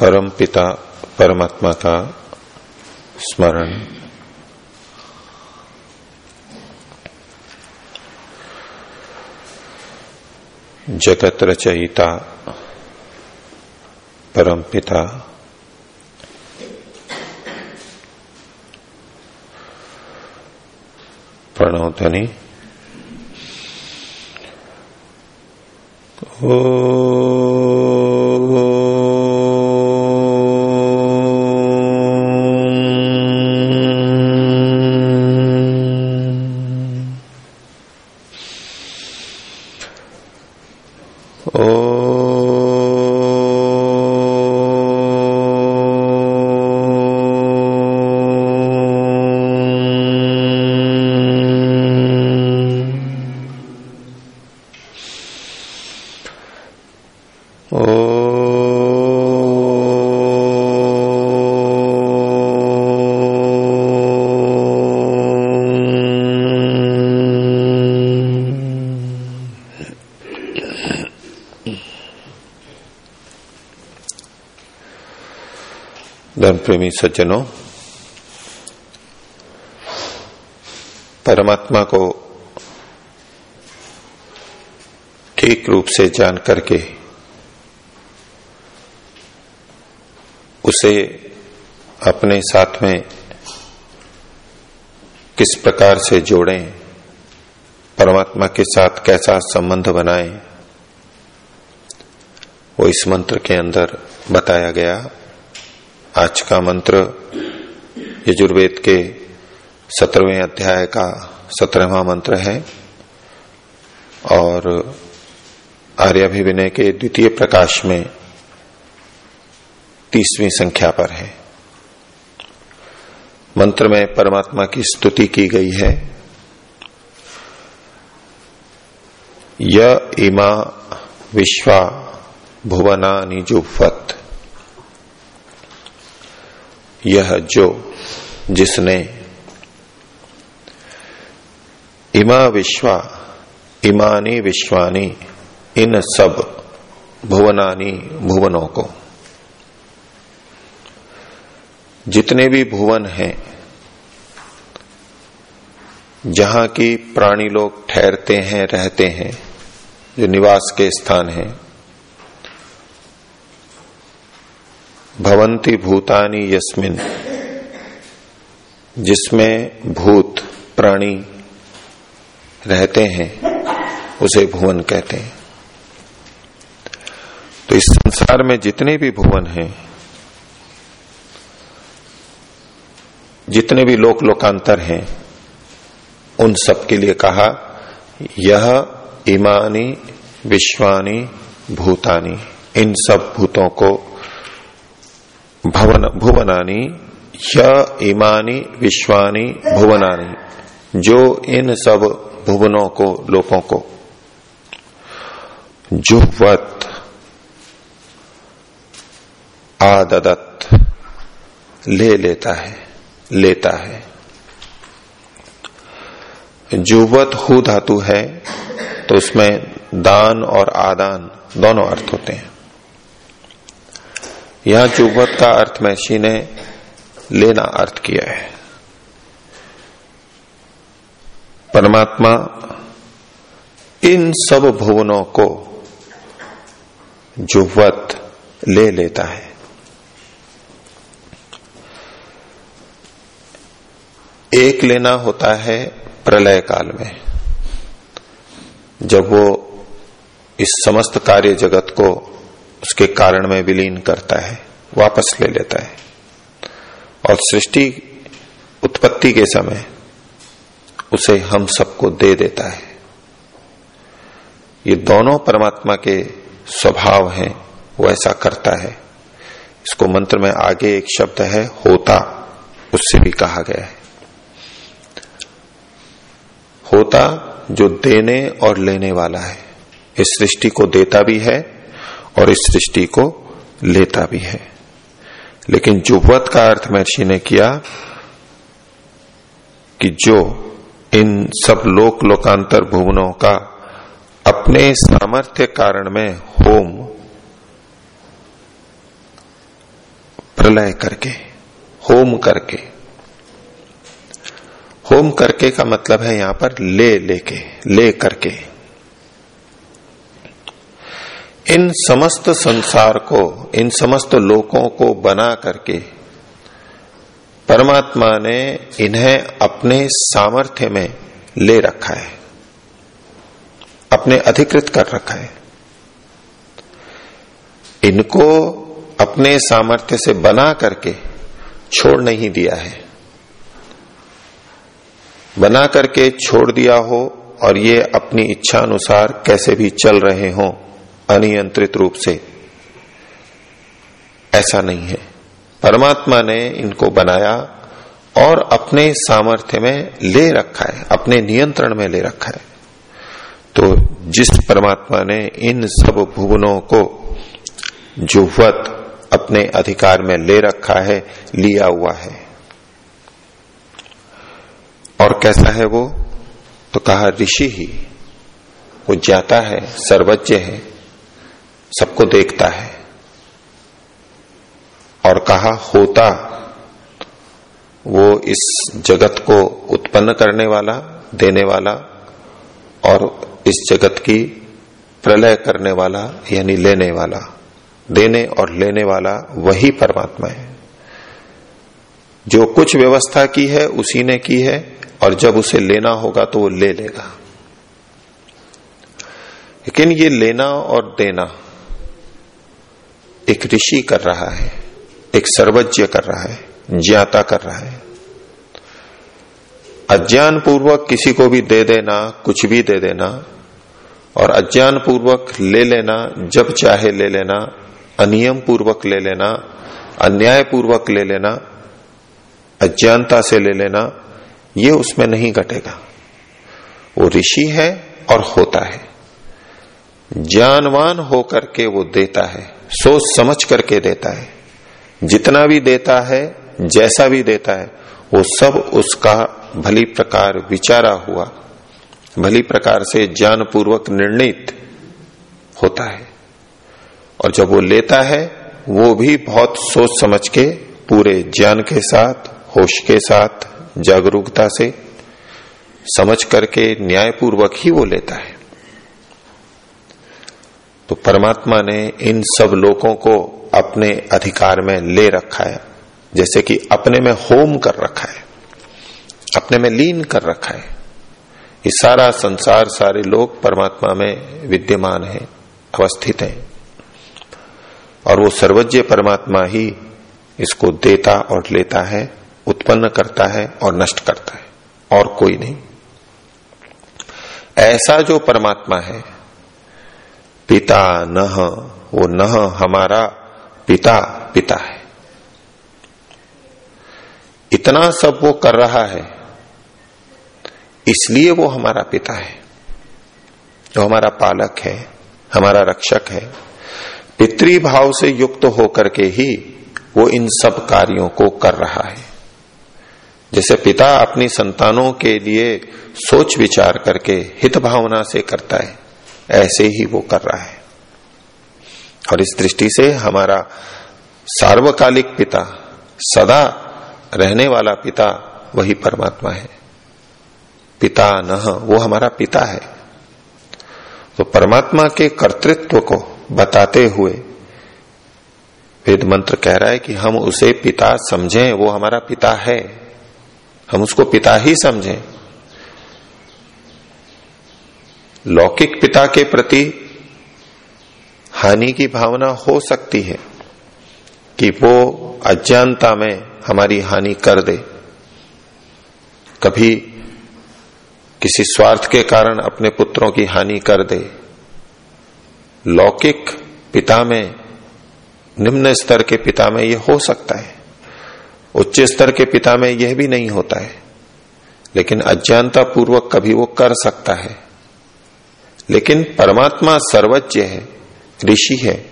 परम पिता परमात्मा का स्मरण जगत रचयिता परम पिता प्रणोधनी धर्म प्रेमी सज्जनों परमात्मा को ठीक रूप से जान करके उसे अपने साथ में किस प्रकार से जोड़ें, परमात्मा के साथ कैसा संबंध बनाएँ, वो इस मंत्र के अंदर बताया गया। आज का मंत्र यजुर्वेद के सत्रहवें अध्याय का सत्रहवा मंत्र है और आर्याभिविनय के द्वितीय प्रकाश में तीसवीं संख्या पर है। मंत्र में परमात्मा की स्तुति की गई है। य इमा विश्वा भुवना निजुवत यह जो जिसने इमा विश्वा, इमानी विश्वानी, इन सब भुवनानी भुवनों को जितने भी भुवन हैं, जहाँ की प्राणी लोग ठहरते हैं, रहते हैं, जो निवास के स्थान हैं, भवंती भूतानी यस्मिन, जिसमें भूत प्राणी रहते हैं, उसे भुवन कहते हैं। तो इस संसार में जितने भी भुवन हैं जितने भी लोक लोकांतर हैं, उन सब के लिए कहा, यह इमानी, विश्वानी, भूतानी, इन सब भूतों को भवन, भुवनानी, य इमानी, विश्वानी, भुवनानी, जो इन सब भुवनों को, लोकों को जुहवत, आददत ले लेता है। लेता है। जुवत हु धातु है तो उसमें दान और आदान दोनों अर्थ होते हैं। यहाँ जुवत का अर्थ महर्षि ने लेना अर्थ किया है। परमात्मा इन सब भुवनों को जुवत ले लेता है। एक लेना होता है प्रलय काल में। जब वो इस समस्त कार्य जगत को उसके कारण में विलीन करता है, वापस ले लेता है। और सृष्टि उत्पत्ति के समय उसे हम सबको दे देता है। ये दोनों परमात्मा के स्वभाव हैं, वो ऐसा करता है। इसको मंत्र में आगे एक शब्द है, होता, उससे भी कहा गया है। होता जो देने और लेने वाला है। इस सृष्टि को देता भी है और इस सृष्टि को लेता भी है। लेकिन जुवत का अर्थ महर्षि ने किया कि जो इन सब लोक लोकांतर भुवनों का अपने सामर्थ्य कारण में होम प्रलय करके, होम करके होम करके का मतलब है यहाँ पर ले, लेके, ले करके। इन समस्त संसार को, इन समस्त लोकों को बना करके परमात्मा ने इन्हें अपने सामर्थ्य में ले रखा है, अपने अधिकृत कर रखा है। इनको अपने सामर्थ्य से बना करके छोड़ नहीं दिया है। बना करके छोड़ दिया हो और ये अपनी इच्छा अनुसार कैसे भी चल रहे हो अनियंत्रित रूप से। ऐसा नहीं है। परमात्मा ने इनको बनाया और अपने सामर्थ्य में ले रखा है, अपने नियंत्रण में ले रखा है। तो जिस परमात्मा ने इन सब भुवनों को जुहवत अपने अधिकार में ले रखा है, लिया हुआ है और कैसा है वो? तो कहा, ऋषि ही, वो जाता है, सर्वज्ञ है, सबको देखता है। और कहा, होता। वो इस जगत को उत्पन्न करने वाला, देने वाला और इस जगत की प्रलय करने वाला, यानी लेने वाला, देने और लेने वाला वही परमात्मा है। जो कुछ व्यवस्था की है, उसी ने की है और जब उसे लेना होगा तो वो ले लेगा। लेकिन ये लेना और देना एक ऋषि कर रहा है, एक सर्वज्ञ कर रहा है, ज्ञाता कर रहा है। अज्ञान पूर्वक किसी को भी दे देना, कुछ भी दे देना, और अज्ञान पूर्वक ले लेना, जब चाहे ले लेना अनियम पूर्वक ले लेना अन्याय पूर्वक ले लेना, अज्ञानता से ले लेना ये उसमें नहीं घटेगा। वो ऋषि है और होता है। ज्ञानवान होकर के वो देता है, सोच समझ करके देता है। जितना भी देता है, जैसा भी देता है, वो सब उसका भली प्रकार विचारा हुआ, भली प्रकार से ज्ञान पूर्वक निर्णित होता है। और जब वो लेता है, वो भी बहुत सोच समझ के, पूरे ज्ञान के साथ, होश के साथ जागरूकता से समझ करके न्यायपूर्वक ही वो लेता है। तो परमात्मा ने इन सब लोगों को अपने अधिकार में ले रखा है, जैसे कि अपने में होम कर रखा है, अपने में लीन कर रखा है। ये सारा संसार, सारे लोग परमात्मा में विद्यमान है, अवस्थित हैं। और वो सर्वज्ञ परमात्मा ही इसको देता और लेता है। उत्पन्न करता है और नष्ट करता है, और कोई नहीं। ऐसा जो परमात्मा है, पिता न, वो न हमारा पिता पिता है। इतना सब वो कर रहा है, इसलिए वो हमारा पिता है। जो हमारा पालक है, हमारा रक्षक है, पितृभाव से युक्त होकर के ही वो इन सब कार्यों को कर रहा है। जैसे पिता अपनी संतानों के लिए सोच विचार करके हित भावना से करता है, ऐसे ही वो कर रहा है। और इस दृष्टि से हमारा सार्वकालिक पिता, सदा रहने वाला पिता वही परमात्मा है। पिता न, वो हमारा पिता है। तो परमात्मा के कर्तृत्व को बताते हुए वेद मंत्र कह रहा है कि हम उसे पिता समझें, वो हमारा पिता है। हम उसको पिता ही समझें। लौकिक पिता के प्रति हानि की भावना हो सकती है कि वो अज्ञानता में हमारी हानि कर दे। कभी किसी स्वार्थ के कारण अपने पुत्रों की हानि कर दे। लौकिक पिता में, निम्न स्तर के पिता में यह हो सकता है। उच्च स्तर के पिता में यह भी नहीं होता है। लेकिन अज्ञानता पूर्वक कभी वो कर सकता है। लेकिन परमात्मा सर्वज्ञ है, ऋषि है,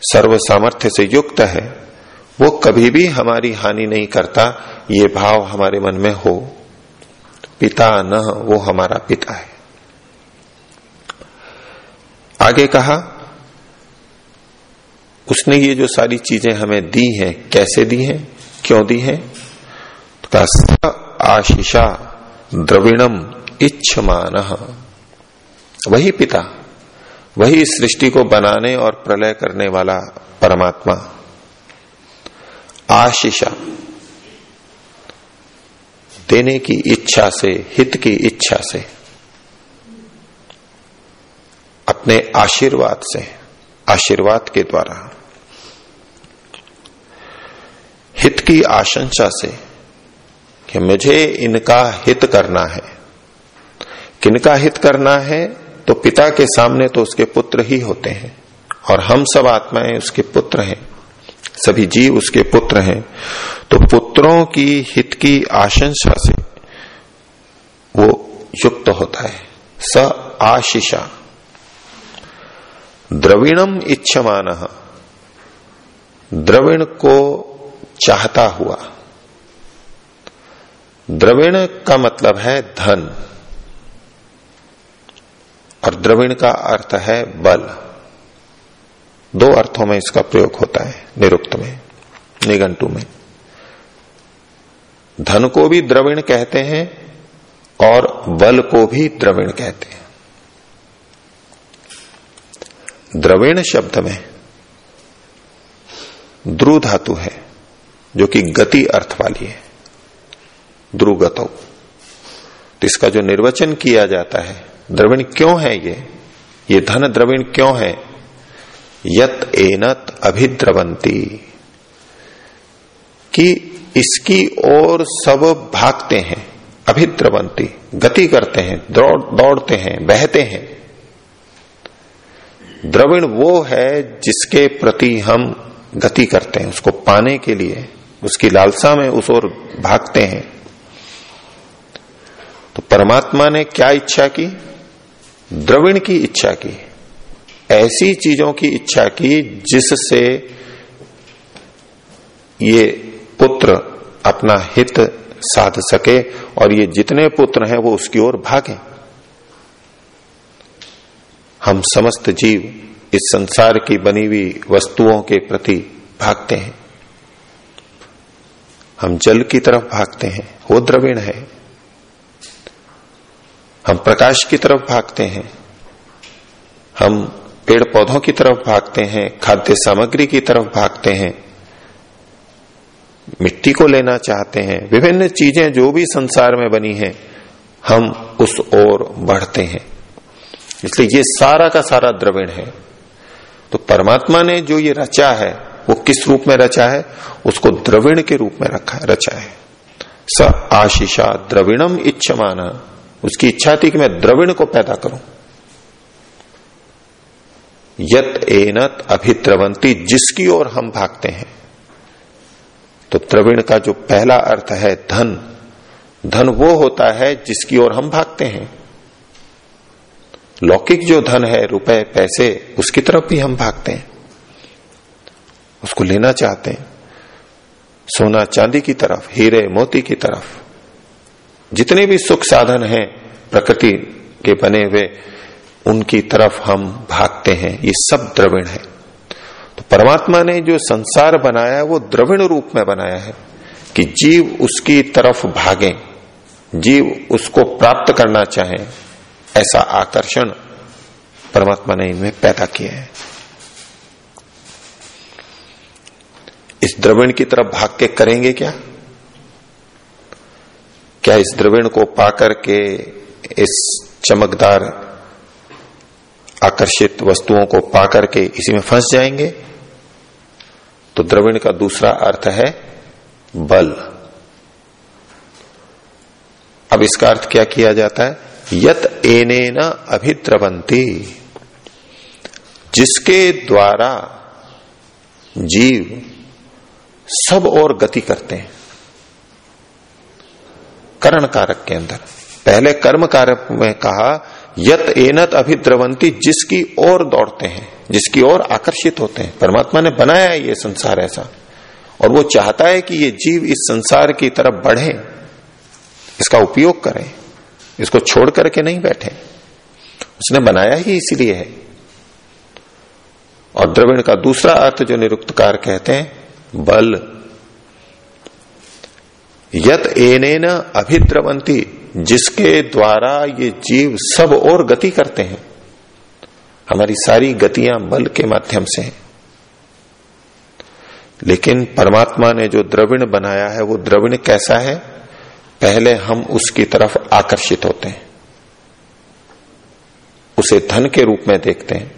सर्व सामर्थ्य से युक्त है, वो कभी भी हमारी हानि नहीं करता, ये भाव हमारे मन में हो। पिता न वो हमारा पिता है। आगे कहा उसने ये जो सारी चीज़ें हमें दी हैं, कैसे दी हैं, क्यों दी हैं? तो आशीषा द्रविणम इच्छमान। वही पिता, वही सृष्टि को बनाने और प्रलय करने वाला परमात्मा। आशीषा, देने की इच्छा से, हित की इच्छा से, अपने आशीर्वाद से, आशीर्वाद के द्वारा। हित की आशंसा से कि मुझे इनका हित करना है। किनका हित करना है तो पिता के सामने तो उसके पुत्र ही होते हैं, और हम सब आत्माएँ उसके पुत्र हैं, सभी जीव उसके पुत्र हैं। तो पुत्रों की हित की आशंसा से वो युक्त होता है। स आशिषा। द्रविणम इच्छमान। द्रविण को चाहता हुआ। द्रविण का मतलब है धन। और द्रविण का अर्थ है बल। दो अर्थों में इसका प्रयोग होता है, निरुक्त में निगंटू में। धन को भी द्रविण कहते हैं और बल को भी द्रविण कहते हैं। द्रविण शब्द में ध्रुव धातु है। जो कि गति अर्थ वाली है ध्रुगतो तो इसका जो निर्वचन किया जाता है, द्रविण क्यों है ये? ये धन द्रविण क्यों है? यत एनत अभिद्रवंती। कि इसकी ओर सब भागते हैं, अभिद्रवंती, गति करते हैं, दौड़, दौड़ते हैं, बहते हैं। द्रविण वो है जिसके प्रति हम गति करते हैं, उसको पाने के लिए। उसकी लालसा में उस ओर भागते हैं। तो परमात्मा ने क्या इच्छा की? द्रविण की इच्छा की। ऐसी चीज़ों की इच्छा की जिससे ये पुत्र अपना हित साध सके और ये जितने पुत्र हैं वो उसकी ओर भागे। हम समस्त जीव इस संसार की बनी हुई वस्तुओं के प्रति भागते हैं। हम जल की तरफ़ भागते हैं, वो द्रविण है। हम प्रकाश की तरफ़ भागते हैं, हम पेड़ पौधों की तरफ़ भागते हैं, खाद्य सामग्री की तरफ़ भागते हैं, मिट्टी को लेना चाहते हैं, विभिन्न चीज़ें जो भी संसार में बनी हैं, हम उस ओर बढ़ते हैं। इसलिए ये सारा का सारा द्रविण है। तो परमात्मा ने जो ये रचा है वो किस रूप में रचा है? उसको द्रविण के रूप में रखा, रचा है। स आशीषा द्रविणम इच्छमाना। उसकी इच्छा थी कि मैं द्रविण को पैदा करूँ। यत एनत अभिद्रवंती, जिसकी ओर हम भागते हैं। तो द्रविण का जो पहला अर्थ है धन धन वो होता है जिसकी ओर हम भागते हैं। लौकिक जो धन है, रुपए, पैसे, उसकी तरफ़ भी हम भागते हैं। उसको लेना चाहते हैं। सोना चांदी की तरफ़, हीरे मोती की तरफ़। जितने भी सुख साधन हैं प्रकृति के बने हुए, उनकी तरफ़ हम भागते हैं। ये सब द्रविण है। तो परमात्मा ने जो संसार बनाया, वो द्रविण रूप में बनाया है कि जीव उसकी तरफ़ भागे। जीव उसको प्राप्त करना चाहे, ऐसा आकर्षण परमात्मा ने इनमें पैदा किया है। इस द्रविण की तरफ़ भाग के करेंगे क्या? क्या इस द्रविण को पाकर के इस चमकदार आकर्षित वस्तुओं को पाकर के इसी में फंस जाएँगे? तो द्रविण का दूसरा अर्थ है बल। अब इसका अर्थ क्या किया जाता है? यत एने न अभिद्रवंती। जिसके द्वारा जीव सब और गति करते हैं। करण कारक के अंदर। पहले कर्म कारक में कहा, यत एनत अभिद्रवंती जिसकी ओर दौड़ते हैं, जिसकी ओर आकर्षित होते हैं। परमात्मा ने बनाया है ये संसार ऐसा। और वो चाहता है कि ये जीव इस संसार की तरफ़ बढ़े। इसका उपयोग करें। इसको छोड़ करके नहीं बैठे। उसने बनाया ही इसलिए है। और द्रविण का दूसरा अर्थ जो निरुक्तकार कहते हैं बल। यत एन अभिद्रवंती जिसके द्वारा ये जीव सब और गति करते हैं। हमारी सारी गतियाँ बल के माध्यम से हैं। लेकिन परमात्मा ने जो द्रविण बनाया है, वो द्रविण कैसा है? पहले हम उसकी तरफ़ आकर्षित होते हैं। उसे धन के रूप में देखते हैं।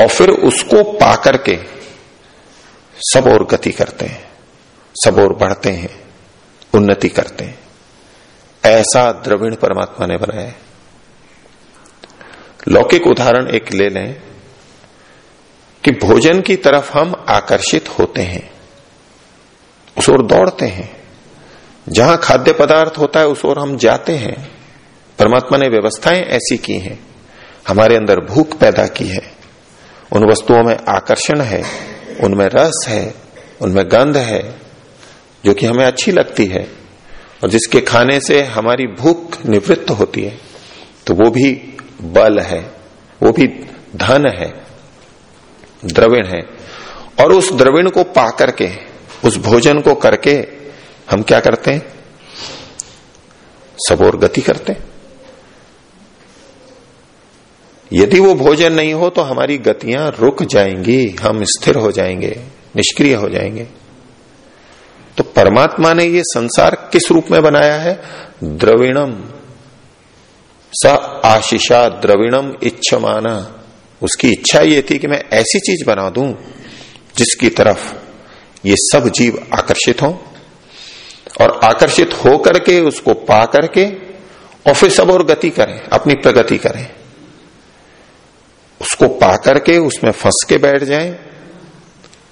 और फिर उसको पाकर के सब और गति करते हैं, सब और बढ़ते हैं, उन्नति करते हैं। ऐसा द्रविण परमात्मा ने बनाया लौकिक उदाहरण एक ले लें कि भोजन की तरफ़ हम आकर्षित होते हैं, उस ओर दौड़ते हैं। जहाँ खाद्य पदार्थ होता है, उस ओर हम जाते हैं। परमात्मा ने व्यवस्थाएँ ऐसी की हैं, हमारे अंदर भूख पैदा की है, उन वस्तुओं में आकर्षण है उनमें रस है, उनमें गंध है, जो कि हमें अच्छी लगती है, और जिसके खाने से हमारी भूख निवृत्त होती है तो वो भी बल है, वो भी धन है, द्रविण है। और उस द्रविण को पा करके, उस भोजन को करके हम क्या करते हैं? सबोर गति करते हैं। यदि वो भोजन नहीं हो तो हमारी गतियाँ रुक जाएँगी, हम स्थिर हो जाएँगे, निष्क्रिय हो जाएँगे। तो परमात्मा ने ये संसार किस रूप में बनाया है? द्रविणम। स आशीषा द्रविणम इच्छमाना। उसकी इच्छा ये थी कि मैं ऐसी चीज़ बना दूँ, जिसकी तरफ़ ये सब जीव आकर्षित हों और आकर्षित हो करके उसको पा करके और फिर सब और गति करें, अपनी प्रगति करें। उसको पा करके उसमें फंस के बैठ जाएँ।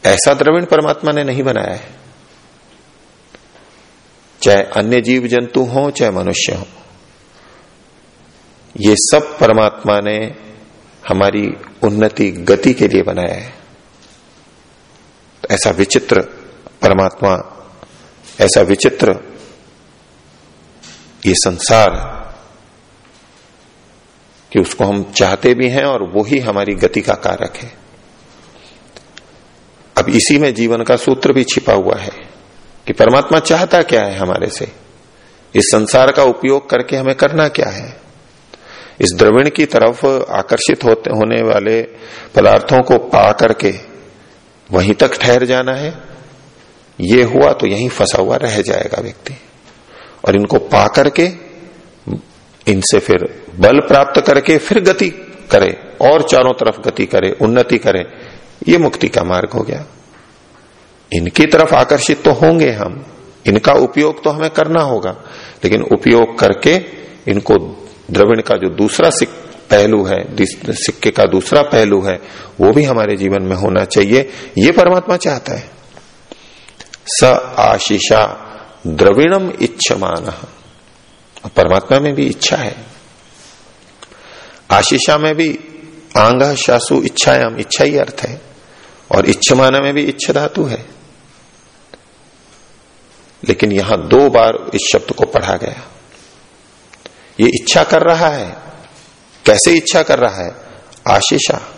ऐसा द्रविण परमात्मा ने नहीं बनाया है। चाहे अन्य जीव जंतु हो, चाहे मनुष्य हो। ये सब परमात्मा ने हमारी उन्नति गति के लिए बनाया है। ऐसा विचित्र परमात्मा, ऐसा विचित्र ये संसार कि उसको हम चाहते भी हैं और वो ही हमारी गति का कारक है। अब इसी में जीवन का सूत्र भी छिपा हुआ है कि परमात्मा चाहता क्या है हमारे से? इस संसार का उपयोग करके हमें करना क्या है? इस द्रविण की तरफ़ आकर्षित होते, होने वाले पदार्थों को पा करके वहीं तक ठहर जाना है। ये हुआ तो यहीं फंसा हुआ रह जाएगा व्यक्ति। और इनको पा करके इनसे फिर बल प्राप्त करके फिर गति करे, और चारों तरफ़ गति करे, उन्नति करे, ये मुक्ति का मार्ग हो गया। इनकी तरफ़ आकर्षित तो होंगे हम, इनका उपयोग तो हमें करना होगा, लेकिन उपयोग करके इनको द्रविण का जो दूसरा पहलू है सिक्के का दूसरा पहलू है, वो भी हमारे जीवन में होना चाहिए, ये परमात्मा चाहता है। स आशीषा द्रविणम इच्छमान। परमात्मा में भी इच्छा है। आशीषा में भी आंग शासु, इच्छायाम, इच्छा ही अर्थ है और इच्छमाना में भी इच्छा धातु है। लेकिन यहाँ दो बार इस शब्द को पढ़ा गया। ये इच्छा कर रहा है। कैसे इच्छा कर रहा है? आशीषा।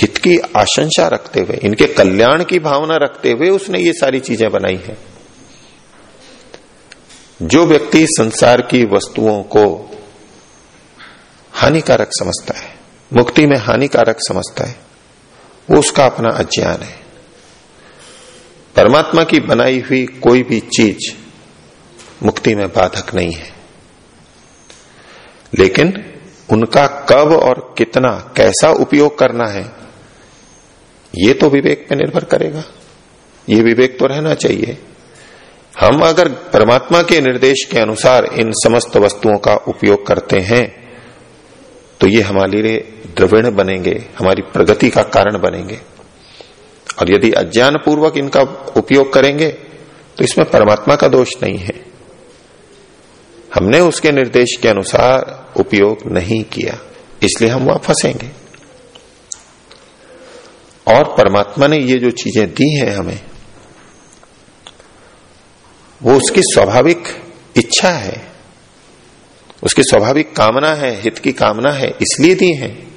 हित की आशंसा रखते हुए, इनके कल्याण की भावना रखते हुए उसने ये सारी चीज़ें बनाई हैं। जो व्यक्ति संसार की वस्तुओं को हानिकारक समझता है, मुक्ति में हानिकारक समझता है, वो उसका अपना अज्ञान है। परमात्मा की बनाई हुई कोई भी चीज़ मुक्ति में बाधक नहीं है। लेकिन उनका कब और कितना, कैसा उपयोग करना है, ये तो विवेक पे निर्भर करेगा। ये विवेक तो रहना चाहिए। हम अगर परमात्मा के निर्देश के अनुसार इन समस्त वस्तुओं का उपयोग करते हैं तो ये हमारे लिए द्रविण बनेंगे, हमारी प्रगति का कारण बनेंगे। और यदि अज्ञान पूर्वक इनका उपयोग करेंगे तो इसमें परमात्मा का दोष नहीं है। हमने उसके निर्देश के अनुसार उपयोग नहीं किया, इसलिए हम वहाँ फंसेंगे। और परमात्मा ने ये जो चीज़ें दी हैं हमें वो उसकी स्वाभाविक इच्छा है। उसकी स्वाभाविक कामना है, हित की कामना है, इसलिए दी है।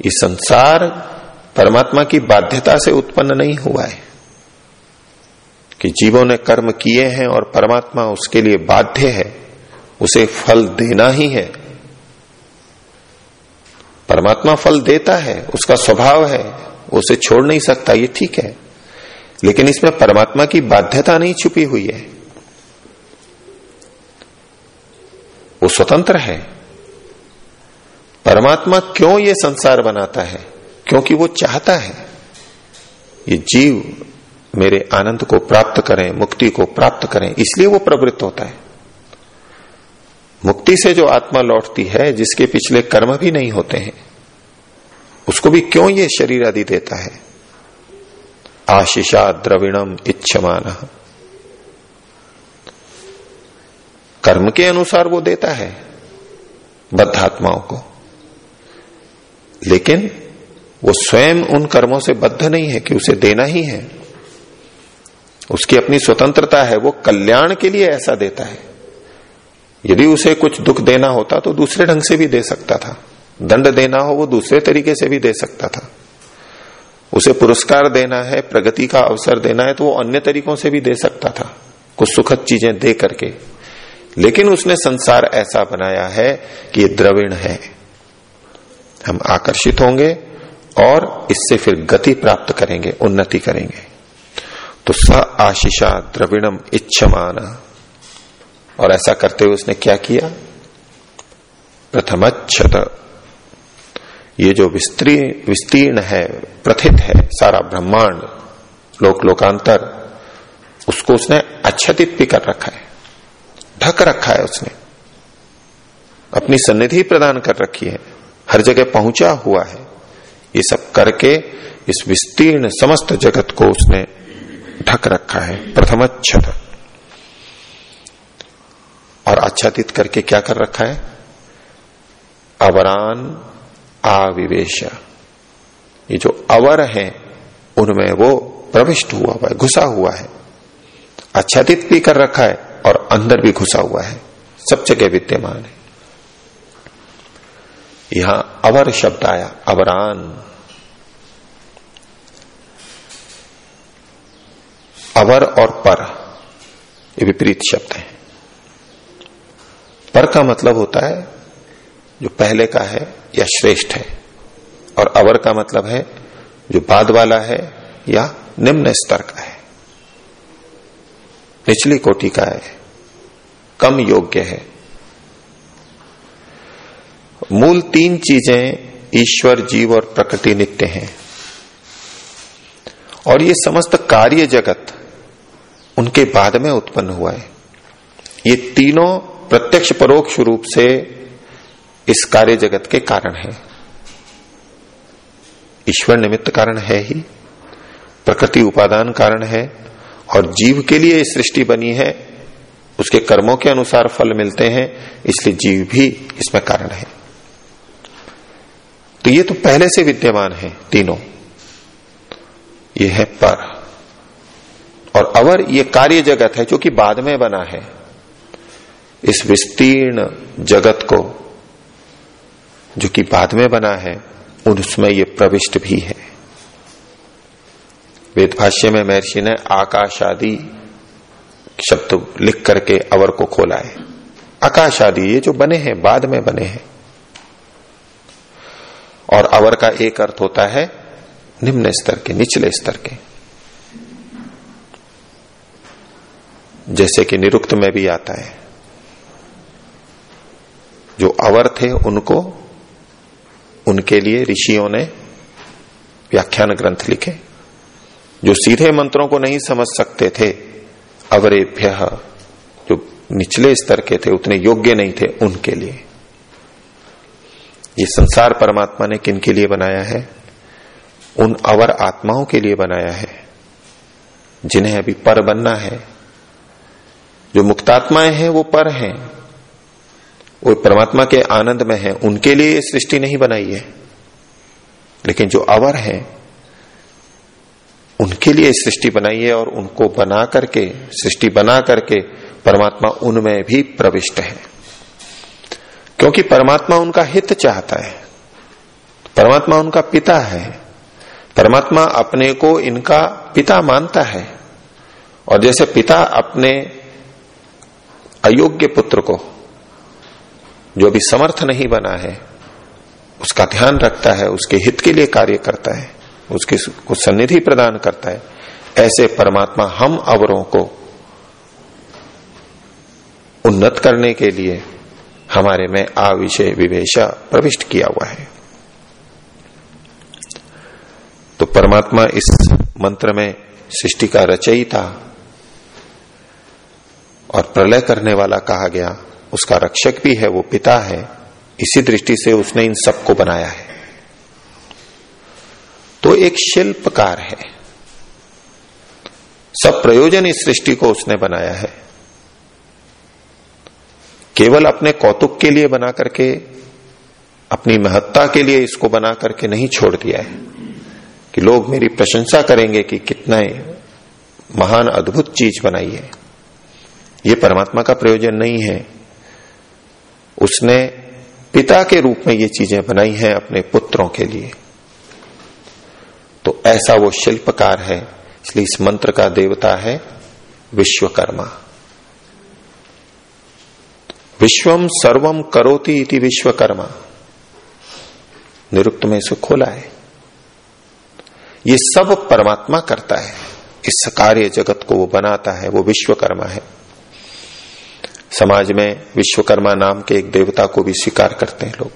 ये संसार परमात्मा की बाध्यता से उत्पन्न नहीं हुआ है कि जीवों ने कर्म किए हैं और परमात्मा उसके लिए बाध्य है, उसे फल देना ही है। परमात्मा फल देता है, उसका स्वभाव है उसे छोड़ नहीं सकता, ये ठीक है। लेकिन इसमें परमात्मा की बाध्यता नहीं छुपी हुई है। वो स्वतंत्र है। परमात्मा क्यों ये संसार बनाता है? क्योंकि वो चाहता है। ये जीव मेरे आनंद को प्राप्त करें, मुक्ति को प्राप्त करें, इसलिए वो प्रवृत्त होता है। मुक्ति से जो आत्मा लौटती है, जिसके पिछले कर्म भी नहीं होते हैं, उसको भी क्यों ये शरीर आदि देता है? आशीषा द्रविणम इच्छमान। कर्म के अनुसार वो देता है, बद्धात्माओं को। लेकिन वो स्वयं उन कर्मों से बद्ध नहीं है कि उसे देना ही है। उसकी अपनी स्वतंत्रता है, वो कल्याण के लिए ऐसा देता है। यदि उसे कुछ दुख देना होता तो दूसरे ढंग से भी दे सकता था। दंड देना हो वो दूसरे तरीके से भी दे सकता था। उसे पुरस्कार देना है, प्रगति का अवसर देना है तो वो अन्य तरीकों से भी दे सकता था, कुछ सुखद चीज़ें दे करके। लेकिन उसने संसार ऐसा बनाया है कि ये द्रविण है। हम आकर्षित होंगे और इससे फिर गति प्राप्त करेंगे, उन्नति करेंगे। तो स आशीषा द्रविणम इच्छमान। और ऐसा करते हुए उसने क्या किया? प्रथमच्छत ये जो विस्त्री, विस्तीर्ण है, प्रथित है, सारा ब्रह्मांड, लोक, लोकांतर, उसको उसने अच्छतित भी कर रखा है। ढक रखा है उसने। अपनी सन्निधि प्रदान कर रखी है। हर जगह पहुँचा हुआ है। ये सब करके इस विस्तीर्ण समस्त जगत को उसने ढक रखा है। प्रथमच्छत और आच्छादित करके क्या कर रखा है? अवरान आविवेश। ये जो अवर है, उनमें वो प्रविष्ट हुआ हुआ है, घुसा हुआ है। आच्छादित भी कर रखा है और अंदर भी घुसा हुआ है। सब जगह विद्यमान है। यहाँ अवर शब्द आया, अवरान। अवर और पर, ये विपरीत शब्द है। पर का मतलब होता है जो पहले का है, या श्रेष्ठ है। और अवर का मतलब है, जो बाद वाला है, या निम्न स्तर का है। निचली कोटि का है, कम योग्य है। मूल तीन चीज़ें ईश्वर, जीव और प्रकृति नित्य हैं। और ये समस्त कार्य जगत उनके बाद में उत्पन्न हुआ है। ये तीनों प्रत्यक्ष परोक्ष रूप से इस कार्य जगत के कारण है। ईश्वर निमित्त कारण है ही, प्रकृति उपादान कारण है, और जीव के लिए सृष्टि बनी है, उसके कर्मों के अनुसार फल मिलते हैं, इसलिए जीव भी इसमें कारण है। तो ये तो पहले से विद्यमान है तीनों। ये है पर। और अवर ये कार्य जगत है जो कि बाद में बना है। इस विस्तीर्ण जगत को जो कि बाद में बना है उसमें ये प्रविष्ट भी है। वेद भाष्य में महर्षि ने आकाश आदि शब्द लिख करके अवर को खोला है। आकाश आदि ये जो बने हैं, बाद में बने हैं। और अवर का एक अर्थ होता है निम्न स्तर के, निचले स्तर के। जैसे कि निरुक्त में भी आता है, जो अवर थे उनको उनके लिए ऋषियों ने व्याख्यान ग्रंथ लिखे, जो सीधे मंत्रों को नहीं समझ सकते थे, अवरेभ्य, जो निचले स्तर के थे, उतने योग्य नहीं थे उनके लिए। ये संसार परमात्मा ने किन के लिए बनाया है? उन अवर आत्माओं के लिए बनाया है, जिन्हें अभी पर बनना है। जो मुक्तात्माएँ हैं, वो पर हैं। वो परमात्मा के आनंद में है, उनके लिए ये सृष्टि नहीं बनाई है। लेकिन जो अवर है, उनके लिए सृष्टि बनाई है और उनको बना करके, सृष्टि बना करके परमात्मा उनमें भी प्रविष्ट है। क्योंकि परमात्मा उनका हित चाहता है, परमात्मा उनका पिता है, परमात्मा अपने को इनका पिता मानता है। और जैसे पिता अपने अयोग्य पुत्र को जो अभी समर्थ नहीं बना है, उसका ध्यान रखता है, उसके हित के लिए कार्य करता है, उसके को सन्निधि प्रदान करता है, ऐसे परमात्मा हम अवरों को उन्नत करने के लिए हमारे में आविषय विवेशा प्रविष्ट किया हुआ है। तो परमात्मा इस मंत्र में सृष्टि का रचयिता और प्रलय करने वाला कहा गया उसका रक्षक भी है, वो पिता है, इसी दृष्टि से उसने इन सबको बनाया है। तो एक शिल्पकार है। सब प्रयोजन इस सृष्टि को उसने बनाया है। केवल अपने कौतुक के लिए बना करके, अपनी महत्ता के लिए इसको बना करके नहीं छोड़ दिया है। कि लोग मेरी प्रशंसा करेंगे कि कितना महान, अद्भुत चीज़ बनाई है। ये परमात्मा का प्रयोजन नहीं है। उसने पिता के रूप में ये चीज़ें बनाई हैं अपने पुत्रों के लिए। तो ऐसा वो शिल्पकार है, इसलिए इस मंत्र का देवता है विश्वकर्मा। विश्वम सर्वम करोति इति विश्वकर्मा। निरुक्त में इसे खोला है। ये सब परमात्मा करता है। इस कार्य जगत को वो बनाता है, वो विश्वकर्मा है। समाज में विश्वकर्मा नाम के एक देवता को भी स्वीकार करते हैं लोग।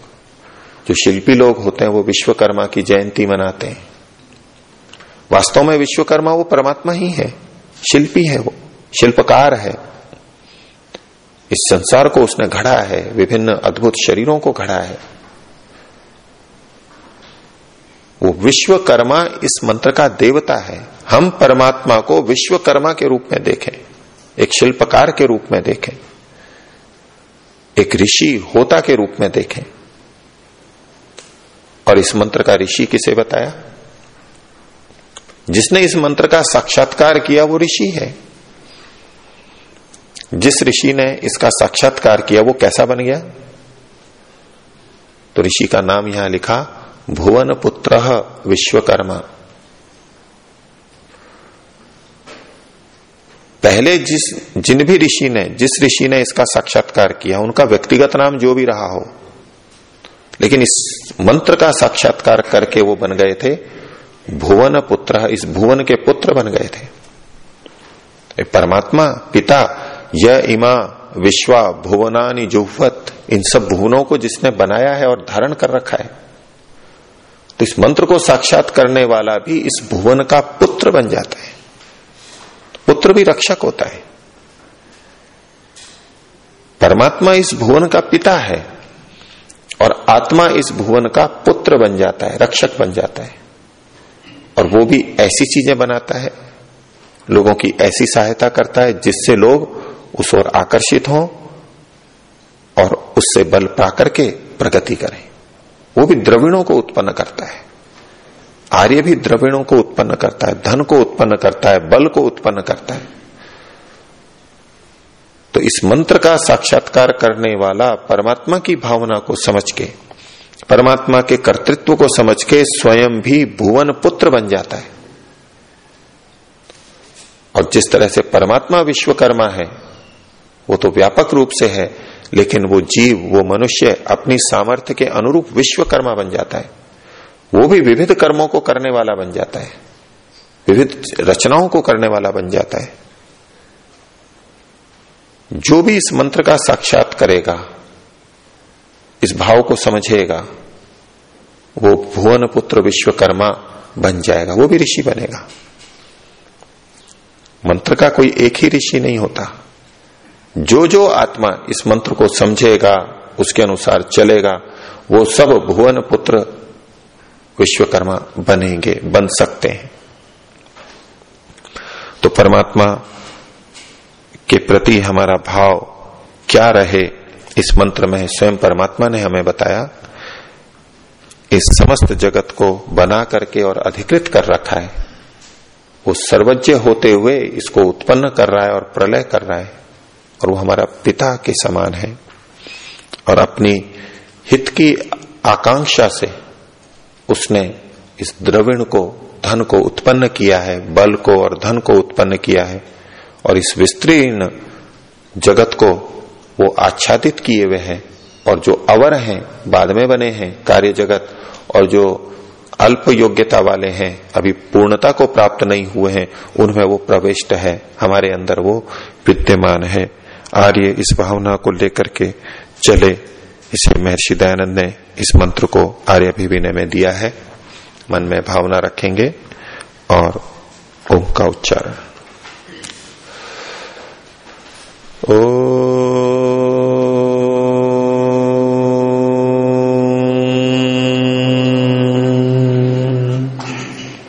जो शिल्पी लोग होते हैं, वो विश्वकर्मा की जयंती मनाते हैं। वास्तव में विश्वकर्मा वो परमात्मा ही है, शिल्पी है वो, शिल्पकार है। इस संसार को उसने घड़ा है, विभिन्न अद्भुत शरीरों को घड़ा है। वो विश्वकर्मा इस मंत्र का देवता है। हम परमात्मा को विश्वकर्मा के रूप में देखें, एक शिल्पकार के रूप में देखें। एक ऋषि होता के रूप में देखें। और इस मंत्र का ऋषि किसे बताया? जिसने इस मंत्र का साक्षात्कार किया वो ऋषि है। जिस ऋषि ने इसका साक्षात्कार किया वो कैसा बन गया? तो ऋषि का नाम यहाँ लिखा भुवन पुत्र विश्वकर्मा। पहले जिस, जिन भी ऋषि ने, जिस ऋषि ने इसका साक्षात्कार किया, उनका व्यक्तिगत नाम जो भी रहा हो, लेकिन इस मंत्र का साक्षात्कार करके वो बन गए थे, भुवन पुत्र, इस भुवन के पुत्र बन गए थे। परमात्मा, पिता, य, इमा, विश्वा, भुवनानी, जुहवत, इन सब भुवनों को जिसने बनाया है और धारण कर रखा है तो इस मंत्र को साक्षात करने वाला भी इस भुवन का पुत्र बन जाता है। पुत्र भी रक्षक होता है। परमात्मा इस भुवन का पिता है और आत्मा इस भुवन का पुत्र बन जाता है, रक्षक बन जाता है। और वो भी ऐसी चीज़ें बनाता है, लोगों की ऐसी सहायता करता है जिससे लोग उस ओर आकर्षित हों और उससे बल पा करके प्रगति करें। वो भी द्रविणों को उत्पन्न करता है। आर्य भी द्रविणों को उत्पन्न करता है, धन को उत्पन्न करता है, बल को उत्पन्न करता है। तो इस मंत्र का साक्षात्कार करने वाला परमात्मा की भावना को समझ के, परमात्मा के कर्तृत्व को समझ के स्वयं भी भुवन पुत्र बन जाता है। और जिस तरह से परमात्मा विश्वकर्मा है, वो तो व्यापक रूप से है, लेकिन वो जीव, वो मनुष्य अपनी सामर्थ्य के अनुरूप विश्वकर्मा बन जाता है। वो भी विविध कर्मों को करने वाला बन जाता है। विविध रचनाओं को करने वाला बन जाता है। जो भी इस मंत्र का साक्षात करेगा, इस भाव को समझेगा, वो भुवन पुत्र विश्वकर्मा बन जाएगा, वो भी ऋषि बनेगा। मंत्र का कोई एक ही ऋषि नहीं होता। जो जो आत्मा इस मंत्र को समझेगा, उसके अनुसार चलेगा, वो सब भुवन पुत्र विश्वकर्मा बनेंगे, बन सकते हैं। तो परमात्मा के प्रति हमारा भाव क्या रहे, इस मंत्र में स्वयं परमात्मा ने हमें बताया, इस समस्त जगत को बना करके और अधिकृत कर रखा है। वो सर्वज्ञ होते हुए इसको उत्पन्न कर रहा है और प्रलय कर रहा है और वो हमारा पिता के समान है। और अपनी हित की आकांक्षा से उसने इस द्रविण को, धन को उत्पन्न किया है, बल को और धन को उत्पन्न किया है, और इस विस्तीर्ण जगत को वो आच्छादित किए हुए हैं, और जो अवर हैं, बाद में बने हैं, कार्य जगत, और जो अल्प योग्यता वाले हैं, अभी पूर्णता को प्राप्त नहीं हुए हैं, उनमें वो प्रविष्ट है, हमारे अंदर वो विद्यमान है। आर्य इस भावना को लेकर के चले, इसे महर्षि दयानंद ने इस मंत्र को आर्य विनय में दिया है। मन में भावना रखेंगे और ओम का उच्चारण। ओ